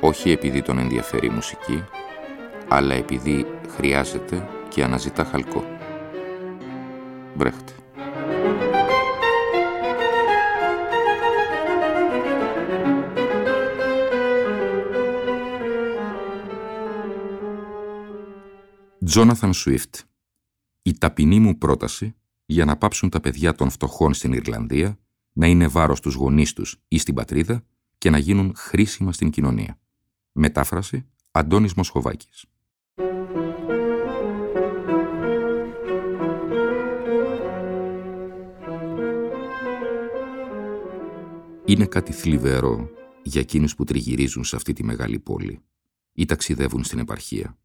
όχι επειδή τον ενδιαφέρει η μουσική, αλλά επειδή χρειάζεται και αναζητά χαλκό. Μπρέχτε. Τζόναθαν Σουίφτ Η ταπεινή μου πρόταση για να πάψουν τα παιδιά των φτωχών στην Ιρλανδία να είναι βάρος τους γονείς τους ή στην πατρίδα και να γίνουν χρήσιμα στην κοινωνία. Μετάφραση Αντώνης Μοσχοβάκης. Είναι κάτι θλιβερό για εκείνους που τριγυρίζουν σε αυτή τη μεγάλη πόλη ή ταξιδεύουν στην επαρχία.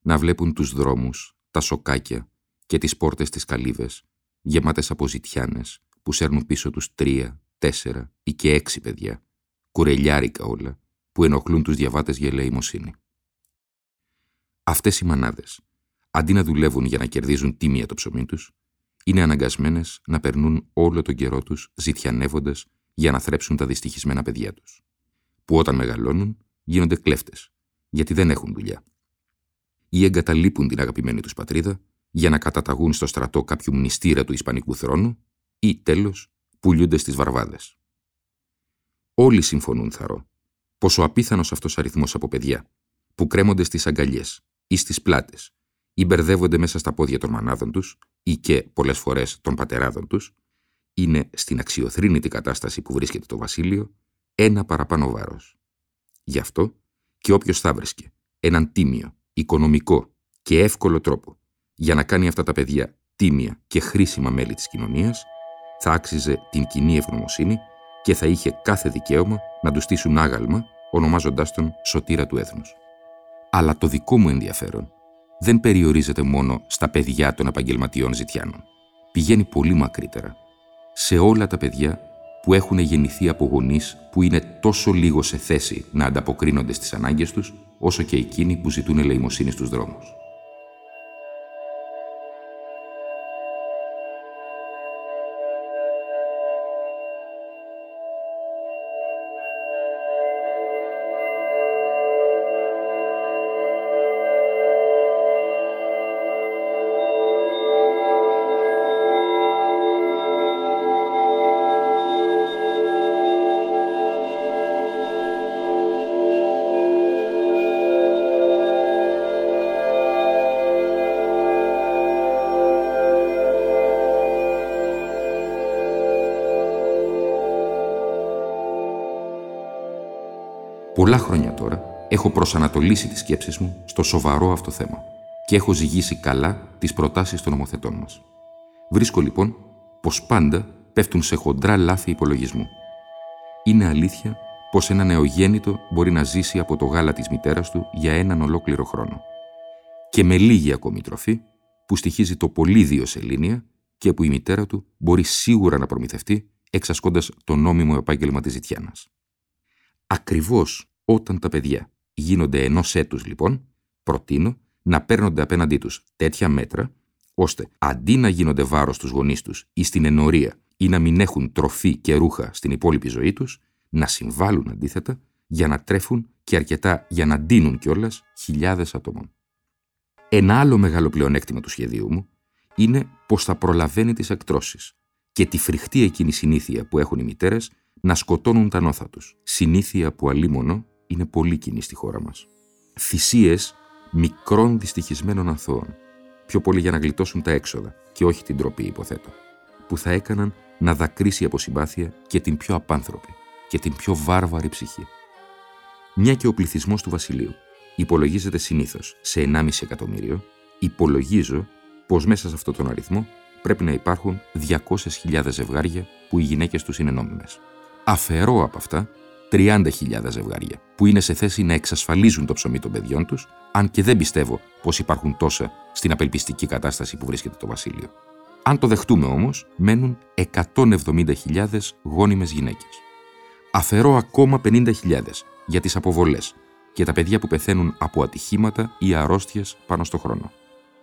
Να βλέπουν τους δρόμους, τα σοκάκια και τις πόρτες της καλύβες γεμάτες από ζητιάνες που σέρνουν πίσω τους τρία, τέσσερα ή και έξι παιδιά, κουρελιάρικα όλα, που ενοχλούν τους διαβάτες για ελεημοσύνη. Αυτές οι μανάδες, αντί να δουλεύουν για να κερδίζουν τίμια το ψωμί τους, είναι αναγκασμένες να περνούν όλο τον καιρό τους ζητιανεύοντας για να θρέψουν τα δυστυχισμένα παιδιά τους, που όταν μεγαλώνουν γίνονται κλέφτες, γιατί δεν έχουν δουλειά. Ή εγκαταλείπουν την αγαπημένη τους πατρίδα για να καταταγούν στο στρατό κάποιου μνηστήρα του Ισπανικού θρόνου ή, τέλος, πουλιούνται στις βαρβάδες. Όλοι συμφωνούν, θαρώ, πόσο απίθανος αυτός αριθμός από παιδιά που κρέμονται στις αγκαλιές ή στις πλάτες ή μπερδεύονται μέσα στα πόδια των μανάδων τους ή και πολλές φορές των πατεράδων τους, είναι στην αξιοθρύνητη κατάσταση που βρίσκεται το βασίλειο ένα παραπάνω βάρος. Γι' αυτό και όποιος θα βρίσκε έναν τίμιο, οικονομικό και εύκολο τρόπο για να κάνει αυτά τα παιδιά τίμια και χρήσιμα μέλη της κοινωνίας, θα άξιζε την κοινή ευγνωμοσύνη και θα είχε κάθε δικαίωμα να τους στήσουν άγαλμα, ονομάζοντάς τον σωτήρα του έθνους. Αλλά το δικό μου ενδιαφέρον δεν περιορίζεται μόνο στα παιδιά των επαγγελματιών ζητιάνων. Πηγαίνει πολύ μακρύτερα. Σε όλα τα παιδιά που έχουν γεννηθεί από γονείς που είναι τόσο λίγο σε θέση να ανταποκρίνονται στις ανάγκες τους, όσο και εκείνοι που ζητούν ελεημοσύνη στους δρόμους. Πολλά χρόνια τώρα έχω προσανατολίσει τις σκέψεις μου στο σοβαρό αυτό θέμα και έχω ζυγίσει καλά τις προτάσεις των νομοθετών μας. Βρίσκω λοιπόν πως πάντα πέφτουν σε χοντρά λάθη υπολογισμού. Είναι αλήθεια πως ένα νεογέννητο μπορεί να ζήσει από το γάλα της μητέρας του για έναν ολόκληρο χρόνο. Και με λίγη ακόμη τροφή που στοιχίζει το πολύ δύο σελήνια και που η μητέρα του μπορεί σίγουρα να προμηθευτεί εξασκώντας το νόμιμο επάγγελμα της ζητιάνας. Ακριβώς όταν τα παιδιά γίνονται ενός έτους, λοιπόν, προτείνω να παίρνονται απέναντί τους τέτοια μέτρα, ώστε αντί να γίνονται βάρος στους γονείς τους ή στην ενορία ή να μην έχουν τροφή και ρούχα στην υπόλοιπη ζωή τους, να συμβάλλουν αντίθετα για να τρέφουν και αρκετά για να ντύνουν κιόλας χιλιάδες ατόμων. Ένα άλλο μεγάλο πλεονέκτημα του σχεδίου μου είναι πως θα προλαβαίνει τις εκτρώσεις και τη φρικτή εκείνη συνήθεια που έχουν οι μητέρες να σκοτώνουν τα νόθα τους. Συνήθεια που αλίμονο είναι πολύ κοινή στη χώρα μας. Θυσίες μικρών δυστυχισμένων αθώων, πιο πολύ για να γλιτώσουν τα έξοδα και όχι την τροπή υποθέτω, που θα έκαναν να δακρύσει από συμπάθεια και την πιο απάνθρωπη και την πιο βάρβαρη ψυχή. Μια και ο πληθυσμός του βασιλείου υπολογίζεται συνήθως σε 1,5 εκατομμύριο, υπολογίζω πως μέσα σε αυτόν τον αριθμό πρέπει να υπάρχουν 200.000 ζευγάρια που οι γυναίκες τους είναι νόμιμες. Αφαιρώ από αυτά 30.000 ζευγάρια που είναι σε θέση να εξασφαλίζουν το ψωμί των παιδιών τους, αν και δεν πιστεύω πως υπάρχουν τόσα στην απελπιστική κατάσταση που βρίσκεται το βασίλειο. Αν το δεχτούμε όμως, μένουν 170.000 γόνιμες γυναίκες. Αφαιρώ ακόμα 50.000 για τις αποβολές και τα παιδιά που πεθαίνουν από ατυχήματα ή αρρώστιες πάνω στο χρόνο.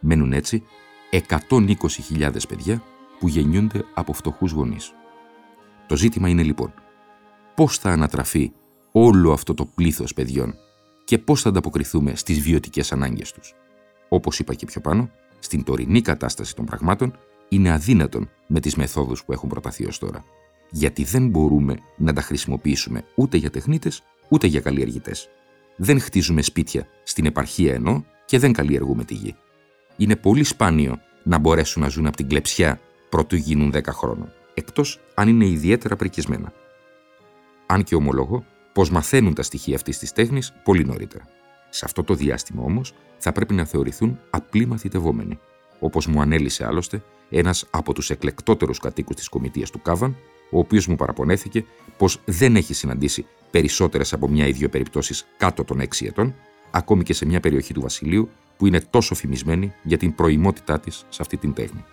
Μένουν έτσι 120.000 παιδιά που γεννιούνται από φτωχούς γονείς. Το ζήτημα είναι λοιπόν πώς θα ανατραφεί όλο αυτό το πλήθος παιδιών και πώς θα ανταποκριθούμε στις βιωτικές ανάγκες τους. Όπως είπα και πιο πάνω, στην τωρινή κατάσταση των πραγμάτων είναι αδύνατον με τις μεθόδους που έχουν προταθεί ως τώρα. Γιατί δεν μπορούμε να τα χρησιμοποιήσουμε ούτε για τεχνίτες, ούτε για καλλιεργητές. Δεν χτίζουμε σπίτια στην επαρχία ενώ και δεν καλλιεργούμε τη γη. Είναι πολύ σπάνιο να μπορέσουν να ζουν από την κλεψιά πρωτού γίνουν 10 χρόνων, εκτός αν είναι ιδιαίτερα πρικισμένα. Αν και ομολογώ πως μαθαίνουν τα στοιχεία αυτής της τέχνης πολύ νωρίτερα. Σε αυτό το διάστημα όμως θα πρέπει να θεωρηθούν απλοί μαθητευόμενοι, όπως μου ανέλησε άλλωστε ένας από τους εκλεκτότερους κατοίκους της κομιτείας του Κάβαν, ο οποίος μου παραπονέθηκε πως δεν έχει συναντήσει περισσότερες από μια ή δύο περιπτώσεις κάτω των 6 ετών, ακόμη και σε μια περιοχή του Βασιλείου που είναι τόσο φημισμένη για την προημότητά της σε αυτή την τέχνη.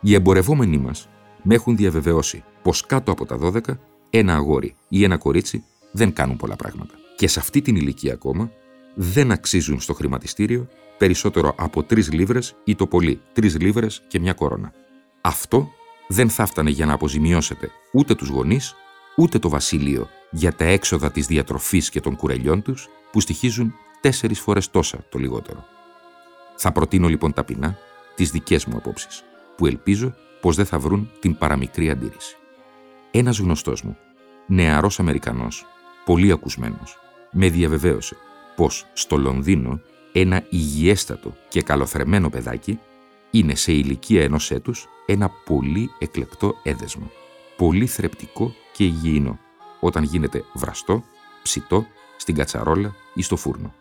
Οι εμπορευόμενοι μας με έχουν διαβεβαιώσει πως κάτω από τα 12 ένα αγόρι ή ένα κορίτσι δεν κάνουν πολλά πράγματα. Και σε αυτή την ηλικία ακόμα δεν αξίζουν στο χρηματιστήριο περισσότερο από τρεις λίβρες ή το πολύ τρεις λίβρες και μια κόρονα. Αυτό δεν θα φτάνε για να αποζημιώσετε ούτε τους γονείς, ούτε το βασίλειο για τα έξοδα της διατροφής και των κουρελιών τους, που στοιχίζουν τέσσερις φορές τόσα το λιγότερο. Θα προτείνω λοιπόν ταπεινά τις δικές μου απόψεις, που ελπίζω πως δεν θα βρουν την παραμικρή αντίρρηση. Ένας γνωστός μου, νεαρός Αμερικανός, πολύ ακουσμένος, με διαβεβαίωσε πως στο Λονδίνο ένα υγιέστατο και καλοθρεμένο παιδάκι είναι σε ηλικία ενός έτους ένα πολύ εκλεκτό έδεσμο, πολύ θρεπτικό και υγιεινό, όταν γίνεται βραστό, ψητό, στην κατσαρόλα ή στο φούρνο.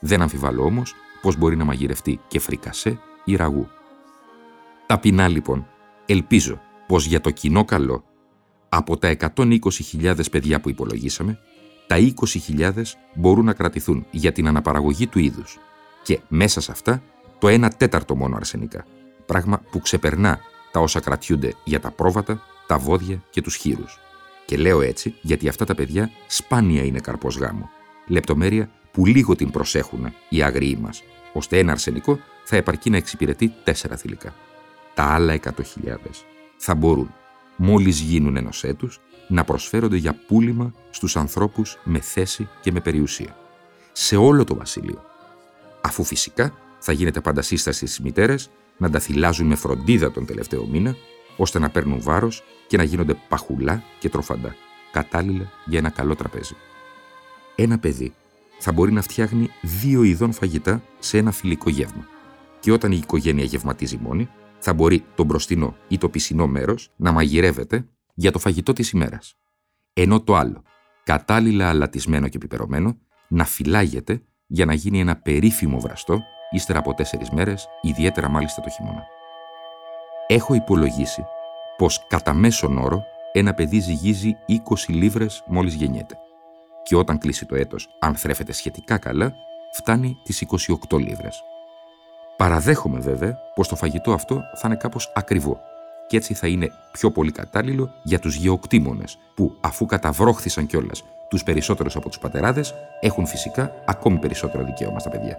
Δεν αμφιβάλλω όμως πως μπορεί να μαγειρευτεί και φρικασέ ή ραγού. Ταπεινά λοιπόν, ελπίζω πως για το κοινό καλό από τα 120.000 παιδιά που υπολογίσαμε, τα 20.000 μπορούν να κρατηθούν για την αναπαραγωγή του είδους και μέσα σε αυτά το 1 τέταρτο μόνο αρσενικά, πράγμα που ξεπερνά τα όσα κρατιούνται για τα πρόβατα, τα βόδια και τους χείρους. Και λέω έτσι γιατί αυτά τα παιδιά σπάνια είναι καρπός γάμου, λεπτομέρεια που λίγο την προσέχουν οι άγριοι μας, ώστε ένα αρσενικό θα επαρκεί να εξυπηρετεί τέσσερα θηλυκά. Τα άλλα 100.000 θα μπορούν μόλις γίνουν ενός έτους, να προσφέρονται για πούλημα στους ανθρώπους με θέση και με περιουσία. Σε όλο το βασίλειο. Αφού φυσικά θα γίνεται πάντα σύσταση στις μητέρες να τα θυλάζουν με φροντίδα τον τελευταίο μήνα, ώστε να παίρνουν βάρος και να γίνονται παχουλά και τροφαντά, κατάλληλα για ένα καλό τραπέζι. Ένα παιδί θα μπορεί να φτιάχνει δύο ειδών φαγητά σε ένα φιλικό γεύμα. Και όταν η οικογένεια γευματίζει μόνη, θα μπορεί το μπροστινό ή το πισινό μέρος να μαγειρεύεται για το φαγητό της ημέρας. Ενώ το άλλο, κατάλληλα αλατισμένο και πιπερωμένο, να φυλάγεται για να γίνει ένα περίφημο βραστό ύστερα από τέσσερις μέρες, ιδιαίτερα μάλιστα το χειμώνα. Έχω υπολογίσει πως κατά μέσον όρο ένα παιδί ζυγίζει 20 λίβρες μόλις γεννιέται και όταν κλείσει το έτος, αν θρέφεται σχετικά καλά, φτάνει τις 28 λίβρες. Παραδέχομαι βέβαια πως το φαγητό αυτό θα είναι κάπως ακριβό και έτσι θα είναι πιο πολύ κατάλληλο για τους γεωκτήμονες που αφού καταβρόχθησαν κιόλας τους περισσότερους από τους πατεράδες έχουν φυσικά ακόμη περισσότερο δικαίωμα στα παιδιά.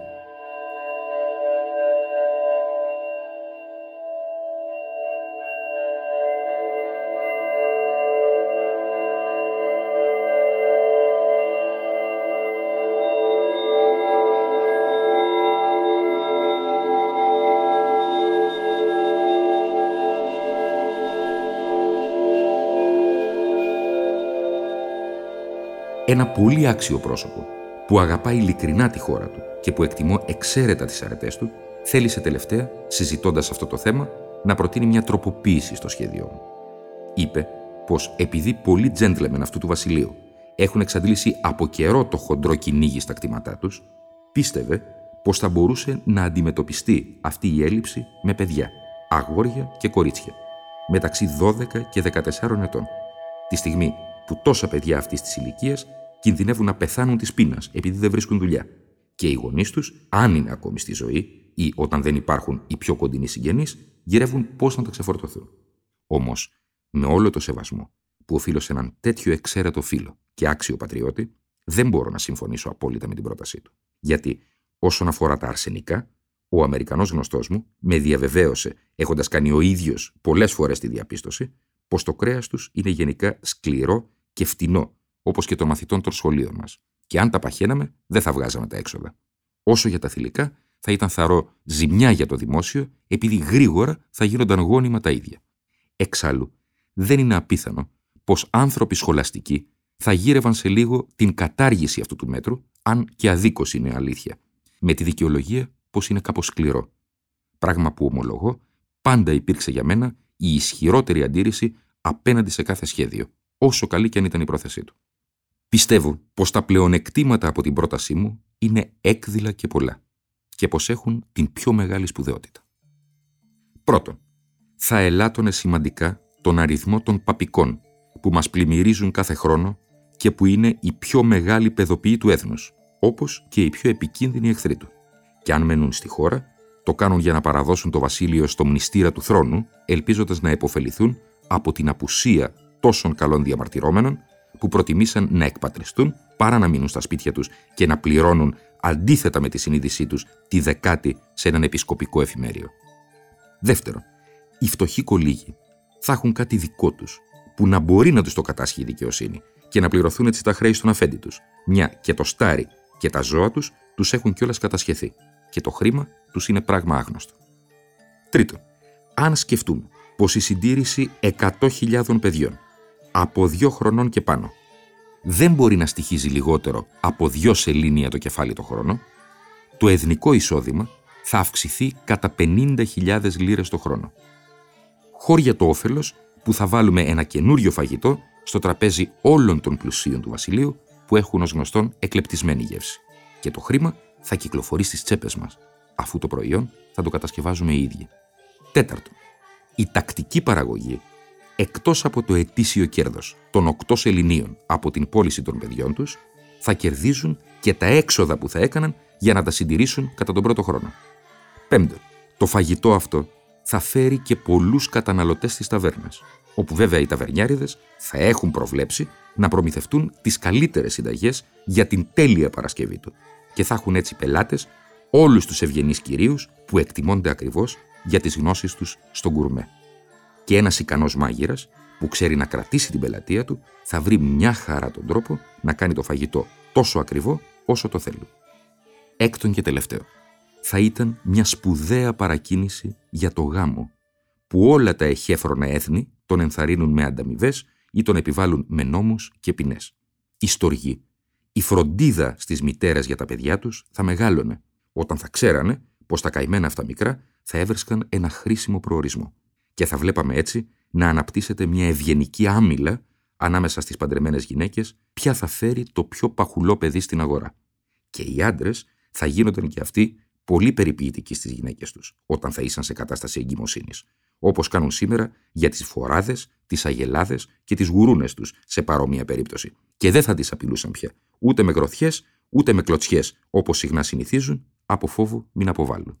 Ένα πολύ άξιο πρόσωπο που αγαπάει ειλικρινά τη χώρα του και που εκτιμώ εξαίρετα τις αρετές του, θέλησε τελευταία, συζητώντας αυτό το θέμα, να προτείνει μια τροποποίηση στο σχέδιό μου. Είπε πως επειδή πολλοί τζέντλεμεν αυτού του βασιλείου έχουν εξαντλήσει από καιρό το χοντρό κυνήγι στα κτήματά τους, πίστευε πως θα μπορούσε να αντιμετωπιστεί αυτή η έλλειψη με παιδιά, αγόρια και κορίτσια, μεταξύ 12 και 14 ετών, τη στιγμή που τόσα παιδιά αυτής της ηλικίας κινδυνεύουν να πεθάνουν της πείνας επειδή δεν βρίσκουν δουλειά. Και οι γονείς τους, αν είναι ακόμη στη ζωή ή όταν δεν υπάρχουν οι πιο κοντινοί συγγενείς, γυρεύουν πώς να τα ξεφορτωθούν. Όμως, με όλο το σεβασμό που οφείλω σε έναν τέτοιο εξαίρετο φίλο και άξιο πατριώτη, δεν μπορώ να συμφωνήσω απόλυτα με την πρότασή του. Γιατί όσον αφορά τα αρσενικά, ο Αμερικανός γνωστός μου με διαβεβαίωσε, έχοντας κάνει ο ίδιος πολλές φορές τη διαπίστωση, πως το κρέας τους είναι γενικά σκληρό και φτηνό, όπως και των μαθητών των σχολείων μας. Και αν τα παχαίναμε, δεν θα βγάζαμε τα έξοδα. Όσο για τα θηλυκά, θα ήταν θαρό ζημιά για το δημόσιο, επειδή γρήγορα θα γίνονταν γόνιμα τα ίδια. Εξάλλου, δεν είναι απίθανο πως άνθρωποι σχολαστικοί θα γύρευαν σε λίγο την κατάργηση αυτού του μέτρου, αν και αδίκως είναι αλήθεια, με τη δικαιολογία πως είναι κάπως σκληρό. Πράγμα που ομολογώ πάντα υπήρξε για μένα η ισχυρότερη αντίρρηση απέναντι σε κάθε σχέδιο, όσο καλή και αν ήταν η πρόθεσή του. Πιστεύω πως τα πλεονεκτήματα από την πρότασή μου είναι έκδηλα και πολλά και πως έχουν την πιο μεγάλη σπουδαιότητα. Πρώτον, θα ελάττωνε σημαντικά τον αριθμό των παπικών που μας πλημμυρίζουν κάθε χρόνο και που είναι η πιο μεγάλη παιδοποιή του έθνους, όπως και η πιο επικίνδυνη εχθρή του. Και αν μένουν στη χώρα, το κάνουν για να παραδώσουν το βασίλειο στο μνηστήρα του θρόνου, ελπίζοντας να επωφεληθούν από την απουσία τόσων καλών διαμαρτυρόμενων που προτιμήσαν να εκπατριστούν παρά να μείνουν στα σπίτια τους και να πληρώνουν αντίθετα με τη συνείδησή τους τη δεκάτη σε έναν επισκοπικό εφημέριο. Δεύτερον, οι φτωχοί κολύγοι θα έχουν κάτι δικό τους που να μπορεί να τους το κατάσχει η δικαιοσύνη και να πληρωθούν έτσι τα χρέη στον αφέντη τους, μια και το στάρι και τα ζώα τους τους έχουν κιόλας κατασχεθεί και το χρήμα τους είναι πράγμα άγνωστο. Τρίτον, αν σκεφτούμε πως η συντήρηση 100.000 παιδιών από δύο χρονών και πάνω δεν μπορεί να στοιχίζει λιγότερο από δυο σελήνια το κεφάλι το χρόνο, το εθνικό εισόδημα θα αυξηθεί κατά 50.000 λίρες το χρόνο. Χώρια το όφελος που θα βάλουμε ένα καινούριο φαγητό στο τραπέζι όλων των πλουσίων του βασιλείου που έχουν ως γνωστόν εκλεπτισμένη γεύση. Και το χρήμα θα κυκλοφορεί στις τσέπες μας, αφού το προϊόν θα το κατασκευάζουμε οι ίδιοι. Τέταρτο, η τακτική παραγωγή εκτός από το ετήσιο κέρδος των οκτώ Ελληνίων από την πώληση των παιδιών τους, θα κερδίζουν και τα έξοδα που θα έκαναν για να τα συντηρήσουν κατά τον πρώτο χρόνο. Πέμπτον, το φαγητό αυτό θα φέρει και πολλούς καταναλωτές στις ταβέρνες, όπου βέβαια οι ταβερνιάριδες θα έχουν προβλέψει να προμηθευτούν τις καλύτερες συνταγές για την τέλεια Παρασκευή του και θα έχουν έτσι πελάτες όλους τους ευγενείς κυρίους που εκτιμώνται ακριβώς για τις γνώσεις τους στον κουρμέ και ένας ικανός μάγειρας που ξέρει να κρατήσει την πελατεία του θα βρει μια χαρά τον τρόπο να κάνει το φαγητό τόσο ακριβό όσο το θέλει. Έκτον και τελευταίο. Θα ήταν μια σπουδαία παρακίνηση για το γάμο που όλα τα εχέφρονα έθνη τον ενθαρρύνουν με ανταμοιβές ή τον επιβάλλουν με νόμους και ποινές. Η στοργή, η φροντίδα στις μητέρες για τα παιδιά τους θα μεγάλωνε όταν θα ξέρανε πως τα καημένα αυτά μικρά θα έβρισκαν ένα χρήσιμο προορισμό και θα βλέπαμε έτσι να αναπτύσσεται μια ευγενική άμυλα ανάμεσα στις παντρεμένες γυναίκες ποια θα φέρει το πιο παχουλό παιδί στην αγορά. Και οι άντρες θα γίνονταν και αυτοί πολύ περιποιητικοί στις γυναίκες τους όταν θα ήσαν σε κατάσταση εγκυμοσύνης, όπως κάνουν σήμερα για τις φοράδες, τις αγελάδες και τις γουρούνες τους σε παρόμοια περίπτωση. Και δεν θα τις απειλούσαν πια, ούτε με γροθιές, ούτε με κλωτσιές, όπως συχνά συνηθίζουν, από φόβο μην αποβάλουν.